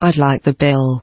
I'd like the bill.